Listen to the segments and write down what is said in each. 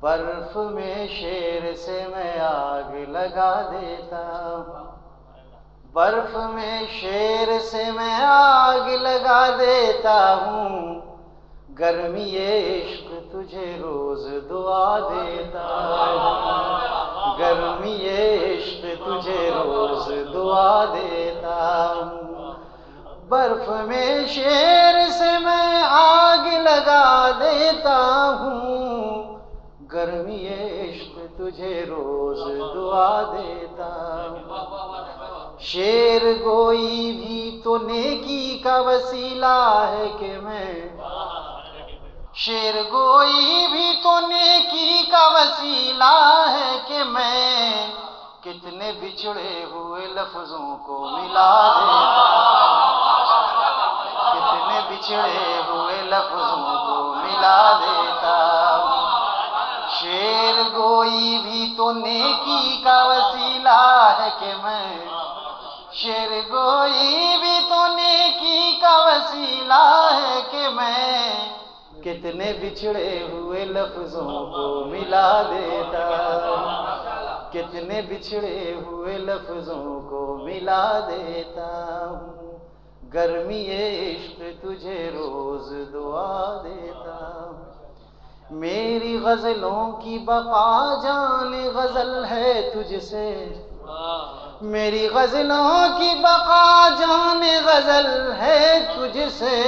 برف میں شیر سے میں آگ لگا دیتا برف میں شیر سے میں آگ لگا دیتا ہوں۔ گرمی عشق تجھے روز دعا دیتا ہوں۔ گرمی عشق تجھے روز دعا دیتا ہوں۔ برف میں شیر سے میں آگ لگا دیتا ہوں۔ گرمی عشق تجھے روز دعا دیتا ہوں۔ شیر گوئی بھی تو نیکی کا وسیلہ ہے کہ میں شیر گوئی بھی تو نیکی کا وسیلہ ہے کہ میں کتنے بچھڑے ہوئے لفظوں کو ملا دیتا کتنے بچھڑے ہوئے لفظوں کو ملا دیتا گوئی بھی تو نیکی کا وسیلہ ہے کہ میں شیر گوئی بھی تو نیکی کا وسیلہ ہے کہ میں کتنے بچھڑے ہوئے لفظوں کو ملا دیتا۔ کتنے بچھڑے ہوئے لفظوں کو ملا دیتا ہوں۔ گرمی عشق تجھے روز دعا دیتا ہوں۔ میری غزلوں کی بقا جان غزل ہے تجھ سے۔ میری غزلوں کی بقا جان غزل ہے تجھ سے۔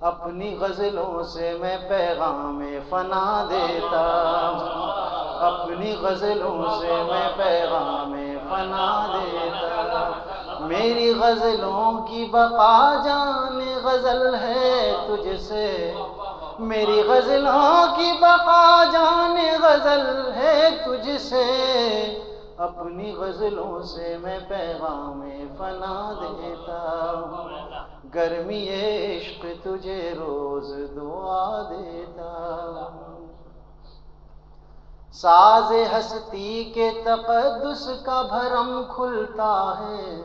اپنی غزلوں سے میں پیغام فنا دیتا ہوں۔ اپنی غزلوں سے میں پیغام فنا دیتا ہوں۔ میری غزلوں کی بقا جان غزل ہے تجھ سے۔ میری غزلوں کی بقا جان غزل ہے تجھ سے۔ اپنی غزلوں سے میں پیغام فنا دیتا ہوں۔ گرمی عشق تجھے روز دعا دیتا ہوں۔ ساز ہستی کے تقدس کا بھرم کھلتا ہے۔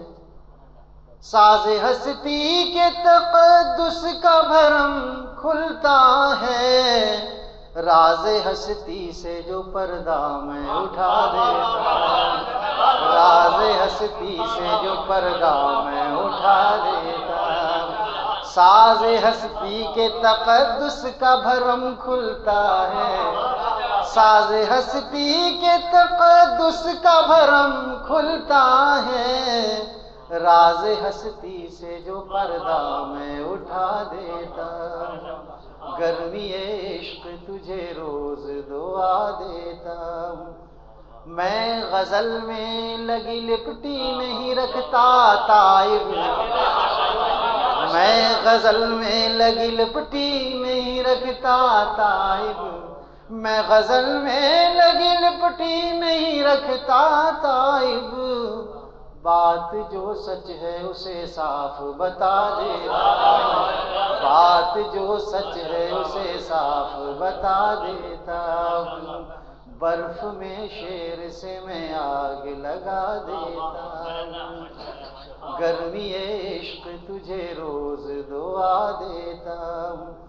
ساز ہستی کے تقدس کا کھلتا ہے۔ راز ہستی سے جو پردہ میں اٹھا دیتا راز ہستی سے جو پردہ میں اٹھا دیتا ساز ہستی کے تقدس کا بھرم کھلتا ہے۔ ساز ہستی کے تقدس کا بھرم کھلتا ہے۔ راز ہستی سے جو پردہ میں اٹھا دیتا۔ گرمی عشق تجھے روز دعا دیتا۔ میں غزل میں لگی لپٹی نہیں رکھتا تائب میں غزل میں لگی لپٹی نہیں رکھتا تائب میں غزل میں لگی لپٹی نہیں رکھتا تائب بات جو سچ ہے اسے صاف بتا دیتا بات جو سچ ہے اسے صاف بتا دیتا۔ ہوں برف میں شیر سے میں آگ لگا دیتا۔ گرمی عشق تجھے روز دعا دیتا۔ ہوں